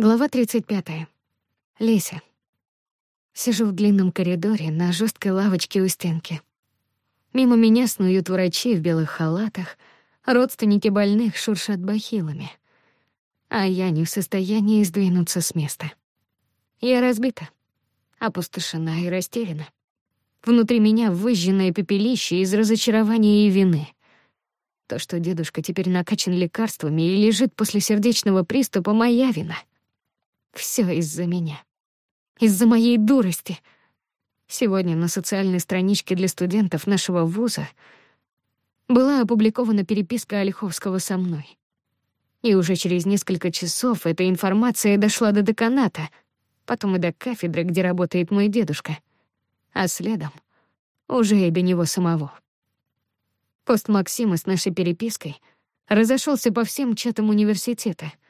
Глава 35. Леся. Сижу в длинном коридоре на жесткой лавочке у стенки. Мимо меня снуют врачи в белых халатах, родственники больных шуршат бахилами. А я не в состоянии сдвинуться с места. Я разбита, опустошена и растеряна. Внутри меня выжженное пепелище из разочарования и вины — то, что дедушка теперь накачан лекарствами и лежит после сердечного приступа, моя вина — все из-за меня. Из-за моей дурости. Сегодня на социальной страничке для студентов нашего вуза была опубликована переписка Олеховского со мной. И уже через несколько часов эта информация дошла до деканата, потом и до кафедры, где работает мой дедушка, а следом уже и до него самого. Пост Максима с нашей перепиской разошелся по всем чатам университета —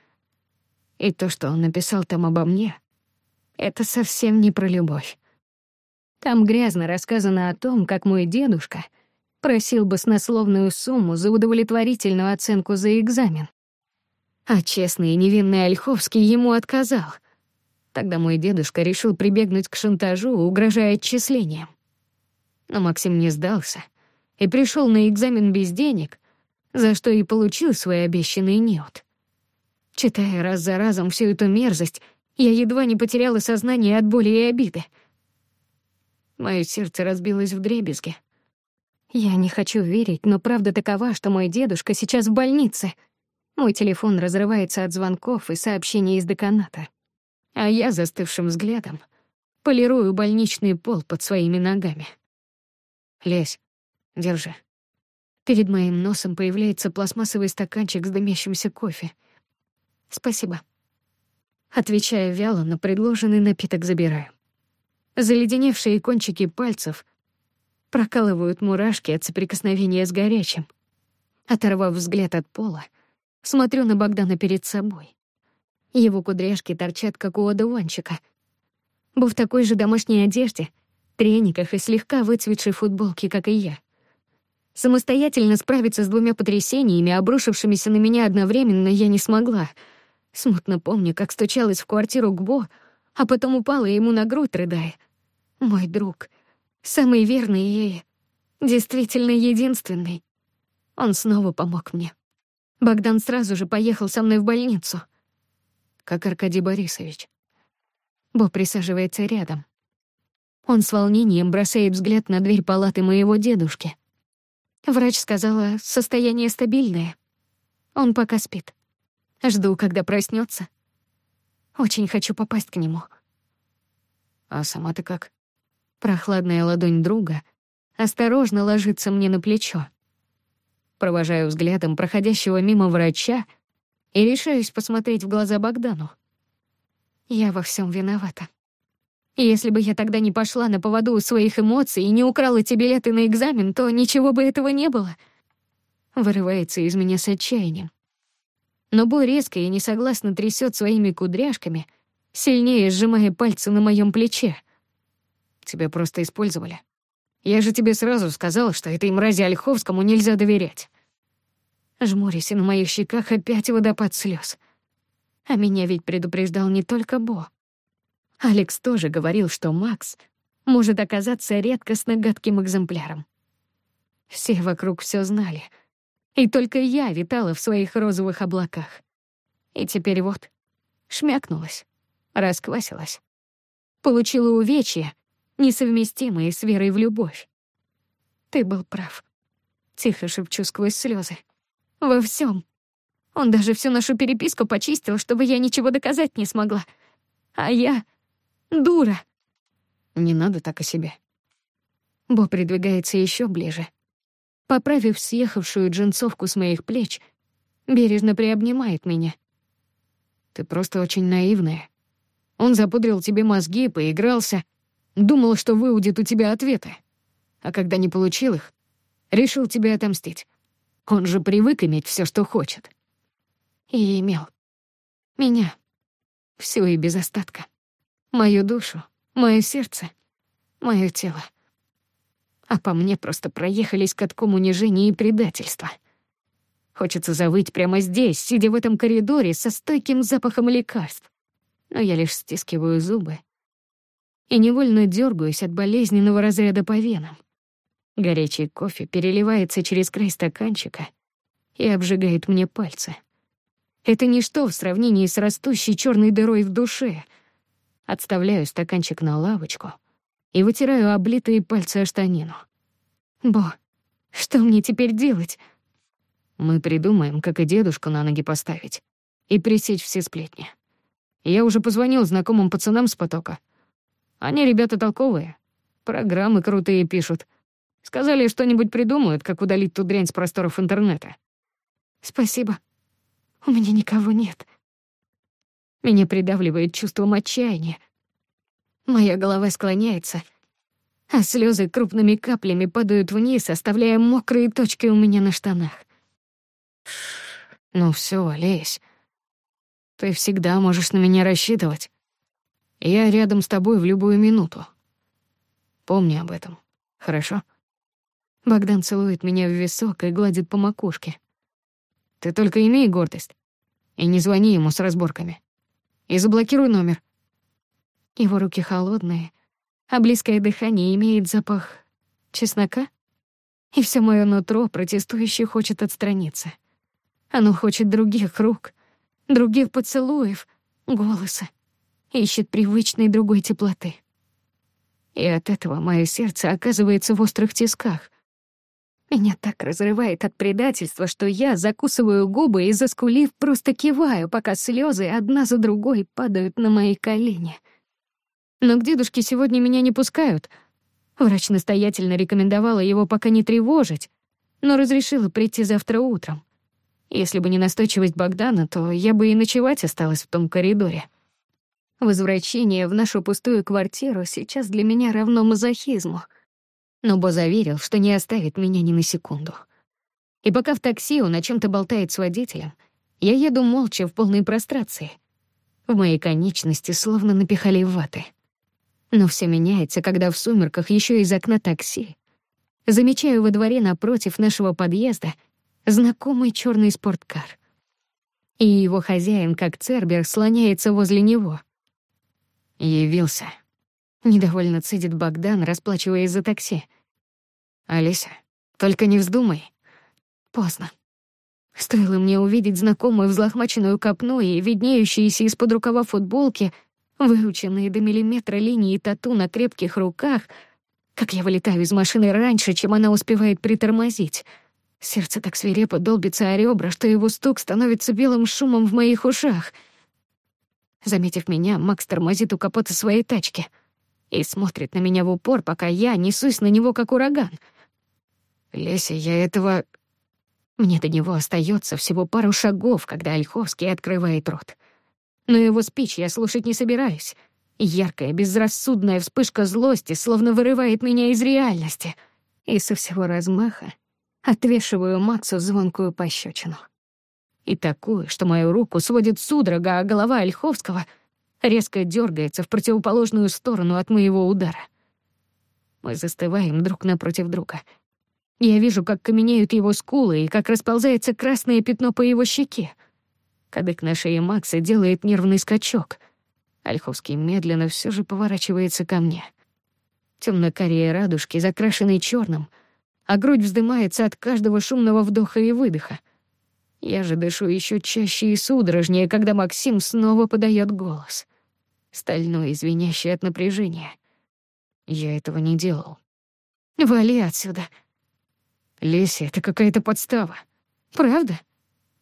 и то, что он написал там обо мне, это совсем не про любовь. Там грязно рассказано о том, как мой дедушка просил баснословную сумму за удовлетворительную оценку за экзамен. А честный и невинный Ольховский ему отказал. Тогда мой дедушка решил прибегнуть к шантажу, угрожая отчислением. Но Максим не сдался и пришел на экзамен без денег, за что и получил свой обещанный неот читая раз за разом всю эту мерзость, я едва не потеряла сознание от боли и обиды. Мое сердце разбилось в дребезги. Я не хочу верить, но правда такова, что мой дедушка сейчас в больнице. Мой телефон разрывается от звонков и сообщений из деканата. А я застывшим взглядом полирую больничный пол под своими ногами. Лезь, держи. Перед моим носом появляется пластмассовый стаканчик с дымящимся кофе — «Спасибо». Отвечая вяло, на предложенный напиток забираю. Заледеневшие кончики пальцев прокалывают мурашки от соприкосновения с горячим. Оторвав взгляд от пола, смотрю на Богдана перед собой. Его кудряшки торчат, как у одуванчика. Был в такой же домашней одежде, трениках и слегка выцветшей футболке, как и я. Самостоятельно справиться с двумя потрясениями, обрушившимися на меня одновременно, я не смогла — Смутно помню, как стучалась в квартиру Гбо, а потом упала ему на грудь, рыдая. Мой друг, самый верный ей, действительно единственный. Он снова помог мне. Богдан сразу же поехал со мной в больницу. Как Аркадий Борисович. Бо присаживается рядом. Он с волнением бросает взгляд на дверь палаты моего дедушки. Врач сказала, состояние стабильное. Он пока спит. Жду, когда проснется. Очень хочу попасть к нему. А сама ты как? Прохладная ладонь друга осторожно ложится мне на плечо. Провожаю взглядом проходящего мимо врача и решаюсь посмотреть в глаза Богдану. Я во всем виновата. Если бы я тогда не пошла на поводу у своих эмоций и не украла тебе билеты на экзамен, то ничего бы этого не было. Вырывается из меня с отчаянием но Бо резко и несогласно трясет своими кудряшками, сильнее сжимая пальцы на моем плече. «Тебя просто использовали. Я же тебе сразу сказал, что этой мрази Ольховскому нельзя доверять». Жмурясь, на моих щеках опять водопад слез. А меня ведь предупреждал не только Бо. Алекс тоже говорил, что Макс может оказаться редкостно гадким экземпляром. Все вокруг все знали — и только я витала в своих розовых облаках. И теперь вот шмякнулась, расквасилась. Получила увечья, несовместимые с верой в любовь. Ты был прав. Тихо шепчу сквозь слезы. Во всем. Он даже всю нашу переписку почистил, чтобы я ничего доказать не смогла. А я — дура. Не надо так о себе. Бо придвигается еще ближе поправив съехавшую джинсовку с моих плеч, бережно приобнимает меня. «Ты просто очень наивная. Он запудрил тебе мозги, поигрался, думал, что выудит у тебя ответы. А когда не получил их, решил тебе отомстить. Он же привык иметь все, что хочет». И имел. Меня. Всё и без остатка. Мою душу, мое сердце, мое тело. а по мне просто проехались катком унижения и предательства. Хочется завыть прямо здесь, сидя в этом коридоре со стойким запахом лекарств. но я лишь стискиваю зубы и невольно дергаюсь от болезненного разряда по венам. Горячий кофе переливается через край стаканчика и обжигает мне пальцы. Это ничто в сравнении с растущей черной дырой в душе. Отставляю стаканчик на лавочку и вытираю облитые пальцы о штанину. «Бо, что мне теперь делать?» «Мы придумаем, как и дедушку на ноги поставить. И пресечь все сплетни. Я уже позвонил знакомым пацанам с потока. Они ребята толковые. Программы крутые пишут. Сказали, что-нибудь придумают, как удалить ту дрянь с просторов интернета». «Спасибо. У меня никого нет». Меня придавливает чувством отчаяния, Моя голова склоняется, а слезы крупными каплями падают вниз, оставляя мокрые точки у меня на штанах. «Ну все, Олесь, ты всегда можешь на меня рассчитывать. Я рядом с тобой в любую минуту. Помни об этом, хорошо?» Богдан целует меня в висок и гладит по макушке. «Ты только имей гордость и не звони ему с разборками. И заблокируй номер. Его руки холодные, а близкое дыхание имеет запах чеснока. И все мое нутро протестующе хочет отстраниться. Оно хочет других рук, других поцелуев, голоса. Ищет привычной другой теплоты. И от этого мое сердце оказывается в острых тисках. Меня так разрывает от предательства, что я закусываю губы и, заскулив, просто киваю, пока слезы одна за другой падают на мои колени — но к дедушке сегодня меня не пускают. Врач настоятельно рекомендовала его пока не тревожить, но разрешила прийти завтра утром. Если бы не настойчивость Богдана, то я бы и ночевать осталась в том коридоре. Возвращение в нашу пустую квартиру сейчас для меня равно мазохизму. Но Бо заверил, что не оставит меня ни на секунду. И пока в такси он о чем то болтает с водителем, я еду молча в полной прострации. В моей конечности словно напихали ваты — но все меняется, когда в сумерках еще из окна такси. Замечаю во дворе напротив нашего подъезда знакомый черный спорткар. И его хозяин, как цербер, слоняется возле него. «Явился», — недовольно цедит Богдан, расплачиваясь за такси. «Алиса, только не вздумай». Поздно. Стоило мне увидеть знакомую взлохмаченную копну и виднеющиеся из-под рукава футболки — выученные до миллиметра линии тату на крепких руках, как я вылетаю из машины раньше, чем она успевает притормозить. Сердце так свирепо долбится о ребра, что его стук становится белым шумом в моих ушах. Заметив меня, Макс тормозит у капота своей тачки и смотрит на меня в упор, пока я несусь на него, как ураган. «Леся, я этого...» Мне до него остается всего пару шагов, когда Ольховский открывает рот но его спич я слушать не собираюсь. Яркая, безрассудная вспышка злости словно вырывает меня из реальности. И со всего размаха отвешиваю Максу звонкую пощечину. И такую, что мою руку сводит судорога, а голова Ольховского резко дергается в противоположную сторону от моего удара. Мы застываем друг напротив друга. Я вижу, как каменеют его скулы и как расползается красное пятно по его щеке — Кадык на шее Макса делает нервный скачок. Ольховский медленно все же поворачивается ко мне. Тёмно-карие радужки, закрашенные черным, а грудь вздымается от каждого шумного вдоха и выдоха. Я же дышу еще чаще и судорожнее, когда Максим снова подает голос. Стальной, извиняющий от напряжения. Я этого не делал. «Вали отсюда!» «Леся, это какая-то подстава». «Правда?»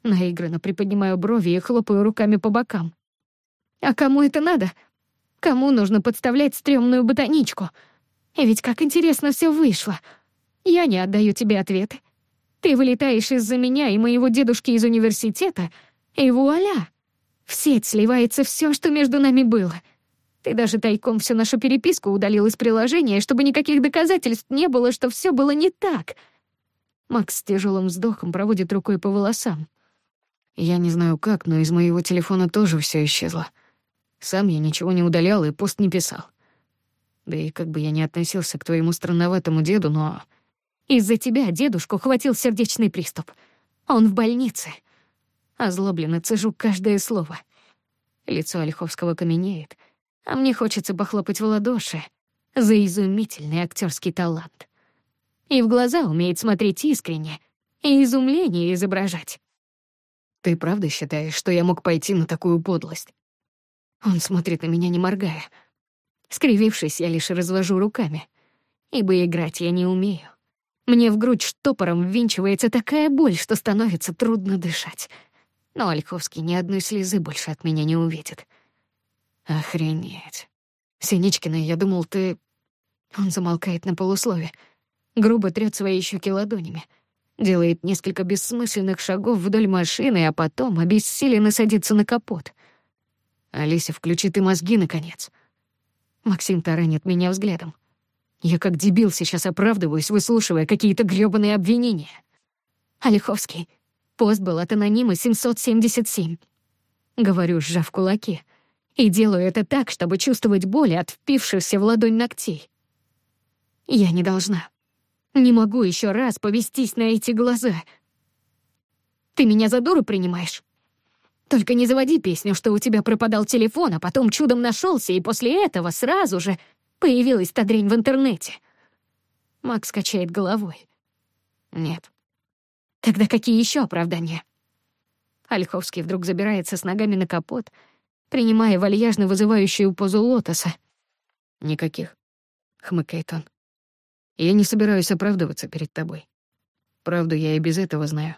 наигранно приподнимаю брови и хлопаю руками по бокам. «А кому это надо? Кому нужно подставлять стрёмную ботаничку? И Ведь как интересно все вышло. Я не отдаю тебе ответы. Ты вылетаешь из-за меня и моего дедушки из университета, и вуаля! В сеть сливается все, что между нами было. Ты даже тайком всю нашу переписку удалил из приложения, чтобы никаких доказательств не было, что все было не так». Макс с тяжелым вздохом проводит рукой по волосам. Я не знаю как, но из моего телефона тоже всё исчезло. Сам я ничего не удалял и пост не писал. Да и как бы я не относился к твоему странноватому деду, но... Из-за тебя дедушку хватил сердечный приступ. Он в больнице. Озлобленно цежу каждое слово. Лицо Ольховского каменеет, а мне хочется похлопать в ладоши за изумительный актерский талант. И в глаза умеет смотреть искренне, и изумление изображать. Ты правда считаешь, что я мог пойти на такую подлость? Он смотрит на меня, не моргая. Скривившись, я лишь развожу руками. Ибо играть я не умею. Мне в грудь штопором ввинчивается такая боль, что становится трудно дышать. Но Ольховский ни одной слезы больше от меня не увидит. Охренеть. Синичкина, я думал, ты... Он замолкает на полуслове. Грубо трёт свои щеки ладонями делает несколько бессмысленных шагов вдоль машины, а потом обессиленно садится на капот. «Алися, включи ты мозги, наконец». Максим таранит меня взглядом. Я как дебил сейчас оправдываюсь, выслушивая какие-то грёбаные обвинения. «Олеховский, пост был от анонима 777». Говорю, сжав кулаки. И делаю это так, чтобы чувствовать боль от впившихся в ладонь ногтей. Я не должна. Не могу еще раз повестись на эти глаза. Ты меня за дуру принимаешь? Только не заводи песню, что у тебя пропадал телефон, а потом чудом нашелся, и после этого сразу же появилась та дрянь в интернете. Макс качает головой. Нет. Тогда какие еще оправдания? Ольховский вдруг забирается с ногами на капот, принимая вальяжно вызывающую позу лотоса. «Никаких», — хмыкает он. «Я не собираюсь оправдываться перед тобой. Правду я и без этого знаю.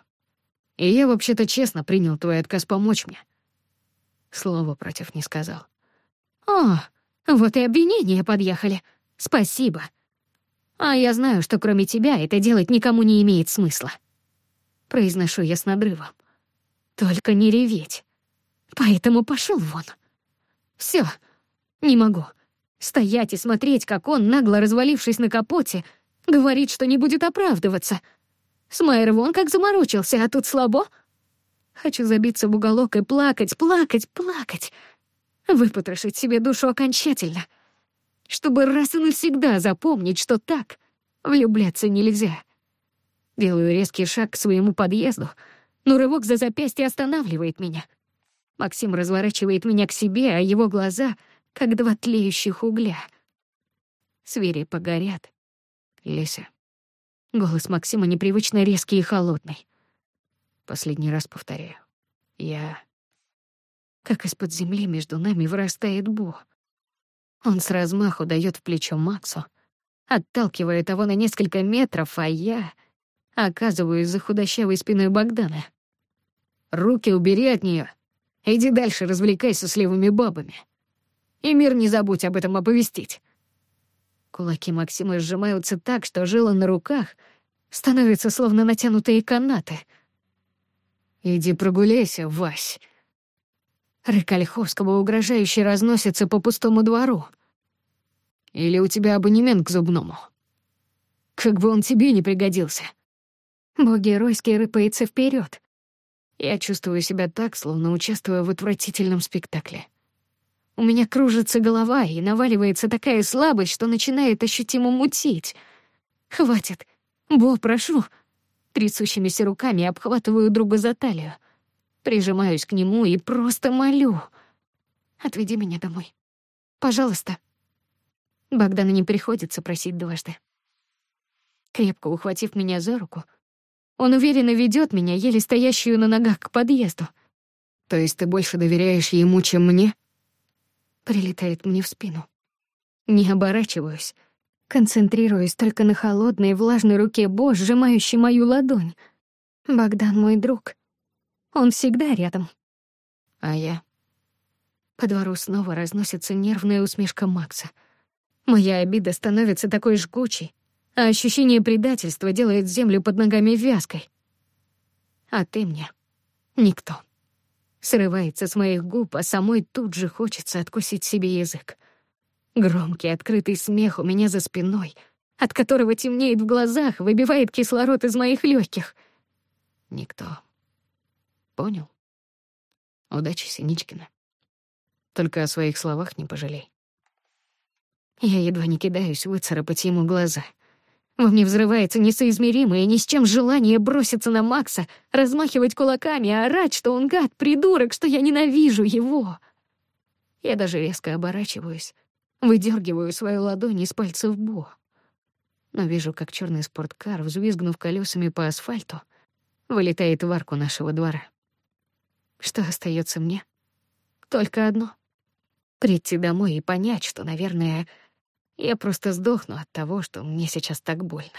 И я вообще-то честно принял твой отказ помочь мне. Слова против не сказал. О, вот и Стоять и смотреть, как он, нагло развалившись на капоте, говорит, что не будет оправдываться. Смайер вон как заморочился, а тут слабо. Хочу забиться в уголок и плакать, плакать, плакать. Выпотрошить себе душу окончательно. Чтобы раз и навсегда запомнить, что так влюбляться нельзя. Делаю резкий шаг к своему подъезду, но рывок за запястье останавливает меня. Максим разворачивает меня к себе, а его глаза как два тлеющих угля. Свири погорят. Лися. Голос Максима непривычно резкий и холодный. Последний раз повторяю. Я... Как из-под земли между нами вырастает Бог. Он с размаху дает в плечо Максу, отталкивая того на несколько метров, а я оказываюсь за худощавой спиной Богдана. «Руки убери от нее. Иди дальше, развлекайся с левыми бабами!» И мир не забудь об этом оповестить. Кулаки Максима сжимаются так, что жила на руках становятся словно натянутые канаты. «Иди прогуляйся, Вась». Рык Ольховского угрожающе разносится по пустому двору. «Или у тебя абонемент к зубному?» «Как бы он тебе не пригодился Боги Ройский рыпается вперед. Я чувствую себя так, словно участвую в отвратительном спектакле. У меня кружится голова и наваливается такая слабость, что начинает ощутимо мутить. «Хватит! Бо, прошу!» Трясущимися руками обхватываю друга за талию. Прижимаюсь к нему и просто молю. «Отведи меня домой. Пожалуйста». Богдану не приходится просить дважды. Крепко ухватив меня за руку, он уверенно ведет меня, еле стоящую на ногах, к подъезду. «То есть ты больше доверяешь ему, чем мне?» прилетает мне в спину. Не оборачиваюсь, концентрируюсь только на холодной влажной руке Бо, сжимающей мою ладонь. Богдан мой друг. Он всегда рядом. А я? По двору снова разносится нервная усмешка Макса. Моя обида становится такой жгучей, а ощущение предательства делает землю под ногами вязкой. А ты мне никто. срывается с моих губ, а самой тут же хочется откусить себе язык. Громкий открытый смех у меня за спиной, от которого темнеет в глазах, выбивает кислород из моих легких. Никто. Понял? Удачи, Синичкина. Только о своих словах не пожалей. Во мне взрывается несоизмеримое ни с чем желание броситься на Макса, размахивать кулаками, орать, что он гад, придурок, что я ненавижу его. Я даже резко оборачиваюсь, выдергиваю свою ладонь из пальцев Бо. Но вижу, как черный спорткар, взвизгнув колесами по асфальту, вылетает в арку нашего двора. Что остается мне? Только одно — прийти домой и понять, что, наверное, я просто сдохну от того, что мне сейчас так больно.